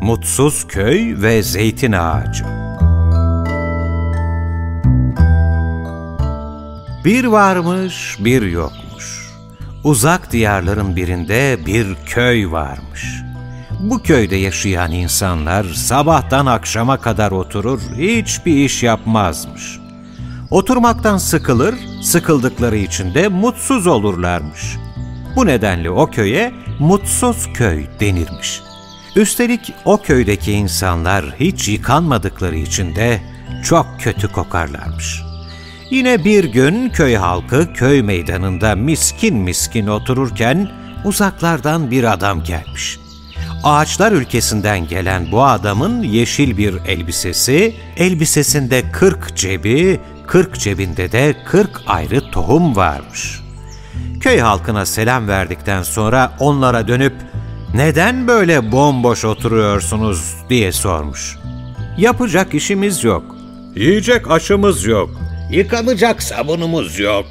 Mutsuz Köy ve Zeytin Ağacı Bir varmış, bir yokmuş. Uzak diyarların birinde bir köy varmış. Bu köyde yaşayan insanlar sabahtan akşama kadar oturur, hiçbir iş yapmazmış. Oturmaktan sıkılır, sıkıldıkları için de mutsuz olurlarmış. Bu nedenle o köye mutsuz köy denirmiş. Üstelik o köydeki insanlar hiç yıkanmadıkları için de çok kötü kokarlarmış. Yine bir gün köy halkı köy meydanında miskin miskin otururken uzaklardan bir adam gelmiş. Ağaçlar ülkesinden gelen bu adamın yeşil bir elbisesi, elbisesinde kırk cebi, kırk cebinde de kırk ayrı tohum varmış. Köy halkına selam verdikten sonra onlara dönüp neden böyle bomboş oturuyorsunuz diye sormuş. Yapacak işimiz yok. Yiyecek aşımız yok. Yıkanacak sabunumuz yok.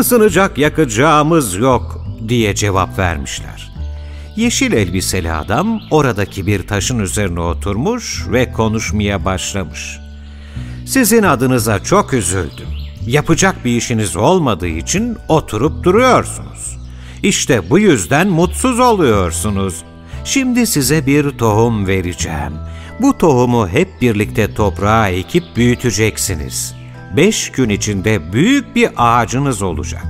Isınacak yakacağımız yok diye cevap vermişler. Yeşil elbiseli adam oradaki bir taşın üzerine oturmuş ve konuşmaya başlamış. Sizin adınıza çok üzüldüm. Yapacak bir işiniz olmadığı için oturup duruyorsunuz. İşte bu yüzden mutsuz oluyorsunuz. Şimdi size bir tohum vereceğim. Bu tohumu hep birlikte toprağa ekip büyüteceksiniz. Beş gün içinde büyük bir ağacınız olacak.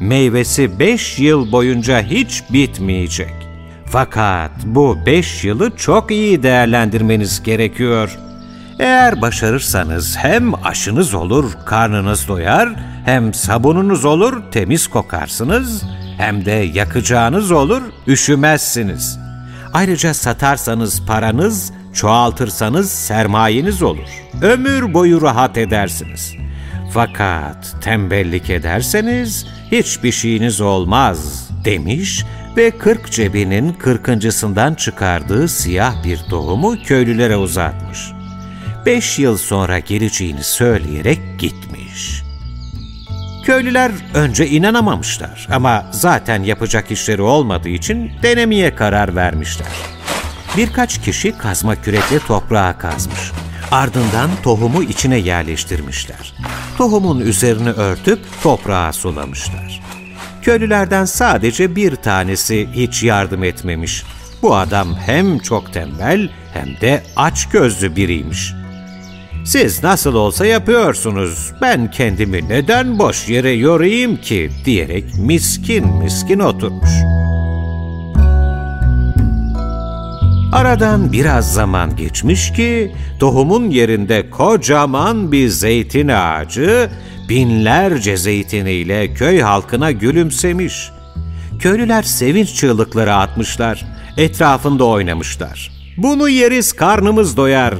Meyvesi beş yıl boyunca hiç bitmeyecek. Fakat bu beş yılı çok iyi değerlendirmeniz gerekiyor. Eğer başarırsanız hem aşınız olur, karnınız doyar, hem sabununuz olur, temiz kokarsınız, hem de yakacağınız olur, üşümezsiniz. Ayrıca satarsanız paranız, çoğaltırsanız sermayeniz olur. Ömür boyu rahat edersiniz. Fakat tembellik ederseniz hiçbir şeyiniz olmaz demiş ve kırk cebinin kırkıncısından çıkardığı siyah bir tohumu köylülere uzatmış. Beş yıl sonra geleceğini söyleyerek gitmiş. Köylüler önce inanamamışlar ama zaten yapacak işleri olmadığı için denemeye karar vermişler. Birkaç kişi kazma kürekle toprağa kazmış. Ardından tohumu içine yerleştirmişler. Tohumun üzerini örtüp toprağa sulamışlar. Köylülerden sadece bir tanesi hiç yardım etmemiş. Bu adam hem çok tembel hem de aç gözlü biriymiş. Siz nasıl olsa yapıyorsunuz, ben kendimi neden boş yere yorayım ki diyerek miskin miskin oturmuş. Aradan biraz zaman geçmiş ki tohumun yerinde kocaman bir zeytin ağacı binlerce zeytiniyle köy halkına gülümsemiş. Köylüler sevinç çığlıkları atmışlar, etrafında oynamışlar. Bunu yeriz karnımız doyar.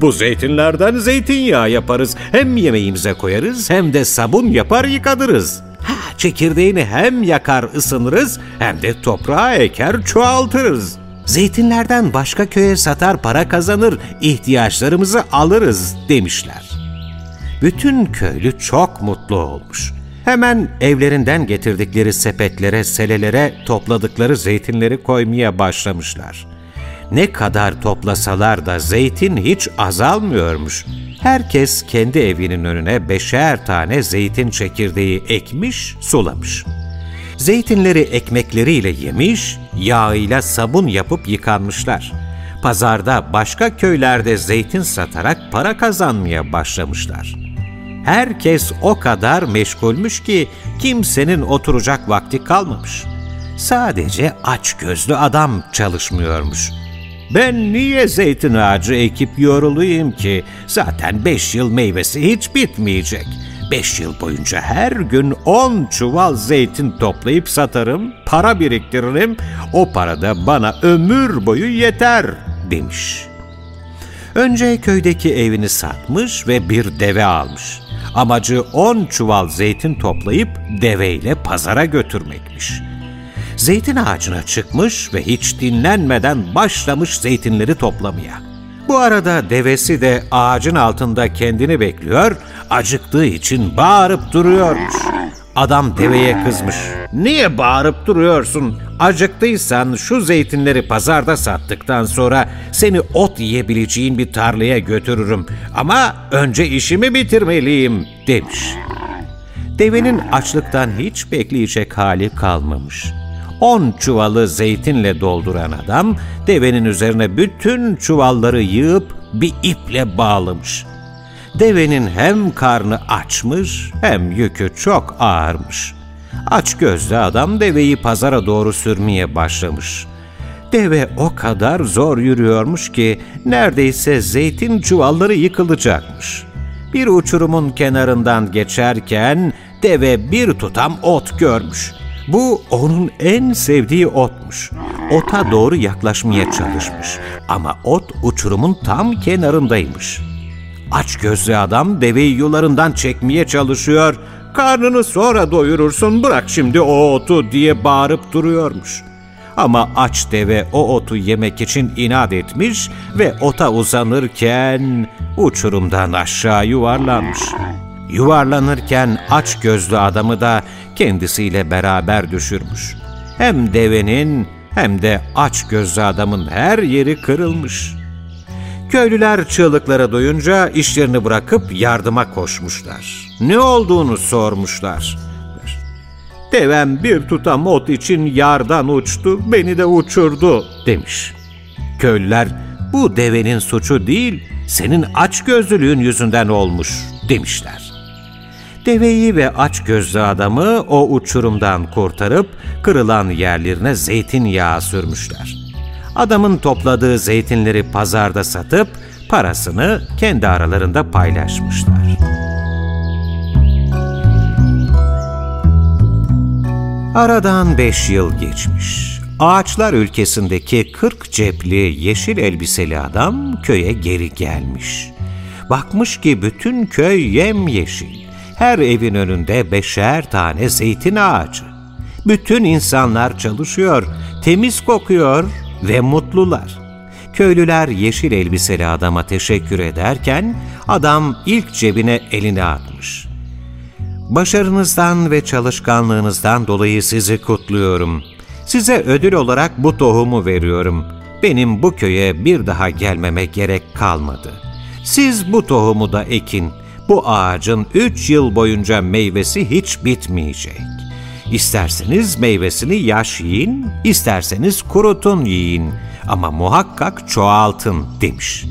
Bu zeytinlerden zeytinyağı yaparız. Hem yemeğimize koyarız hem de sabun yapar yıkadırız. Ha, çekirdeğini hem yakar ısınırız hem de toprağa eker çoğaltırız. Zeytinlerden başka köye satar para kazanır, ihtiyaçlarımızı alırız demişler. Bütün köylü çok mutlu olmuş. Hemen evlerinden getirdikleri sepetlere, selelere topladıkları zeytinleri koymaya başlamışlar. Ne kadar toplasalar da zeytin hiç azalmıyormuş. Herkes kendi evinin önüne beşer tane zeytin çekirdeği ekmiş, sulamış. Zeytinleri ekmekleriyle yemiş, yağıyla sabun yapıp yıkanmışlar. Pazarda başka köylerde zeytin satarak para kazanmaya başlamışlar. Herkes o kadar meşgulmüş ki kimsenin oturacak vakti kalmamış. Sadece aç gözlü adam çalışmıyormuş. Ben niye zeytin ağacı ekip yorulayım ki? Zaten beş yıl meyvesi hiç bitmeyecek. Beş yıl boyunca her gün on çuval zeytin toplayıp satarım, para biriktiririm, o para da bana ömür boyu yeter demiş. Önce köydeki evini satmış ve bir deve almış. Amacı on çuval zeytin toplayıp deveyle pazara götürmekmiş. Zeytin ağacına çıkmış ve hiç dinlenmeden başlamış zeytinleri toplamaya. Bu arada devesi de ağacın altında kendini bekliyor, acıktığı için bağırıp duruyormuş. Adam deveye kızmış. Niye bağırıp duruyorsun? Acıktıysan şu zeytinleri pazarda sattıktan sonra seni ot yiyebileceğin bir tarlaya götürürüm. Ama önce işimi bitirmeliyim demiş. Devenin açlıktan hiç bekleyecek hali kalmamış. On çuvalı zeytinle dolduran adam devenin üzerine bütün çuvalları yığıp bir iple bağlamış. Devenin hem karnı açmış hem yükü çok ağırmış. Aç gözlü adam deveyi pazara doğru sürmeye başlamış. Deve o kadar zor yürüyormuş ki neredeyse zeytin çuvalları yıkılacakmış. Bir uçurumun kenarından geçerken deve bir tutam ot görmüş. Bu onun en sevdiği otmuş. Ota doğru yaklaşmaya çalışmış ama ot uçurumun tam kenarındaymış. Aç gözlü adam deveyi yularından çekmeye çalışıyor. Karnını sonra doyurursun bırak şimdi o otu diye bağırıp duruyormuş. Ama aç deve o otu yemek için inat etmiş ve ota uzanırken uçurumdan aşağı yuvarlanmış. Yuvarlanırken aç gözlü adamı da kendisiyle beraber düşürmüş. Hem devenin hem de aç gözlü adamın her yeri kırılmış. Köylüler çığlıklara duyunca işlerini bırakıp yardıma koşmuşlar. Ne olduğunu sormuşlar. Devem bir tutam ot için yardan uçtu, beni de uçurdu demiş. Köylüler bu devenin suçu değil, senin aç gözlülüğün yüzünden olmuş demişler. Deveyi ve aç gözlü adamı o uçurumdan kurtarıp kırılan yerlerine zeytinyağı sürmüşler. Adamın topladığı zeytinleri pazarda satıp parasını kendi aralarında paylaşmışlar. Aradan beş yıl geçmiş. Ağaçlar ülkesindeki kırk cepli yeşil elbiseli adam köye geri gelmiş. Bakmış ki bütün köy yemyeşil. Her evin önünde beşer tane zeytin ağacı. Bütün insanlar çalışıyor, temiz kokuyor ve mutlular. Köylüler yeşil elbiseli adama teşekkür ederken adam ilk cebine elini atmış. Başarınızdan ve çalışkanlığınızdan dolayı sizi kutluyorum. Size ödül olarak bu tohumu veriyorum. Benim bu köye bir daha gelmeme gerek kalmadı. Siz bu tohumu da ekin. Bu ağacın üç yıl boyunca meyvesi hiç bitmeyecek. İsterseniz meyvesini yaş yiyin, isterseniz kurutun yiyin ama muhakkak çoğaltın demiş.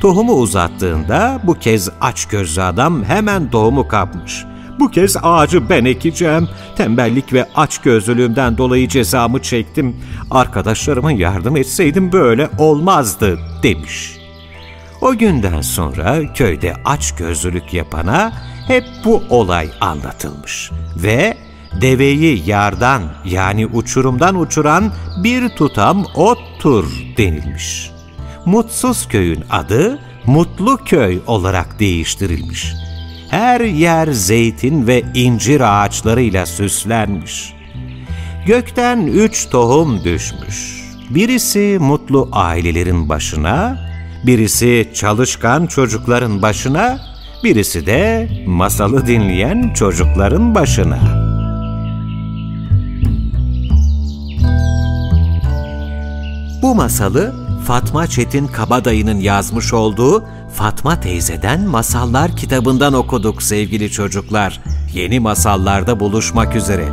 Tohumu uzattığında bu kez aç gözlü adam hemen tohumu kapmış. Bu kez ağacı ben ekeceğim. Tembellik ve aç gözlülüğümden dolayı cezamı çektim. Arkadaşlarıma yardım etseydim böyle olmazdı demiş. O günden sonra köyde aç gözlülük yapana hep bu olay anlatılmış ve deveyi yardan yani uçurumdan uçuran bir tutam ottur denilmiş. Mutsuz köyün adı Mutlu Köy olarak değiştirilmiş. Her yer zeytin ve incir ağaçlarıyla süslenmiş. Gökten üç tohum düşmüş. Birisi mutlu ailelerin başına, birisi çalışkan çocukların başına, birisi de masalı dinleyen çocukların başına.'' Bu masalı Fatma Çetin Kabadayı'nın yazmış olduğu Fatma teyzeden Masallar kitabından okuduk sevgili çocuklar. Yeni masallarda buluşmak üzere.